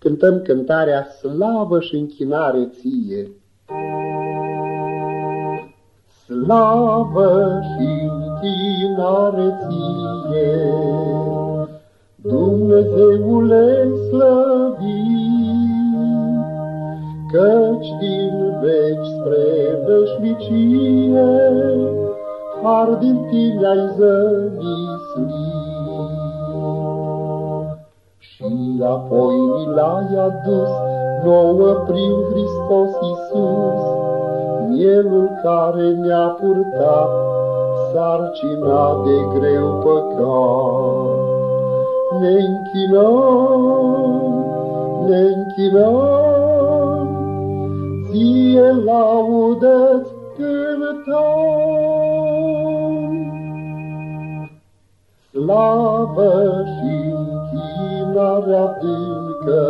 cântăm cântarea Slavă și închinare ție. Slavă și închinare ție, Dumnezeule slăvit, Căci din veci spre veșnicie, Har din tine ai zămislit. Apoi mi l-ai adus nouă prin Hristos Iisus, Mielul care ne-a purtat sarcina de greu păcat. Ne închinăm, ne închinăm, ție laudă-ți cântăm. Slavă și închinare adâncă,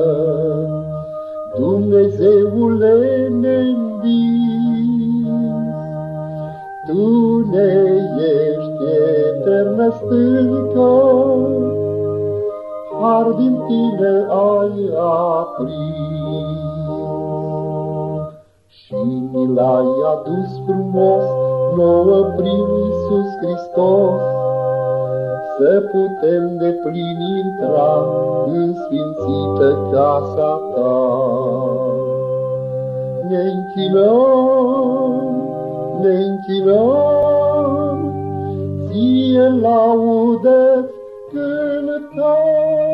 Dumnezeule neînvins, Tu ne ești eternă stâncă, Har din tine ai aprins. Și mi l-ai adus frumos nouă prin Iisus Hristos, Să putem de plin intra în sfințită casa ta. Ne închinăm, ne închinăm, ție laudă cântăm.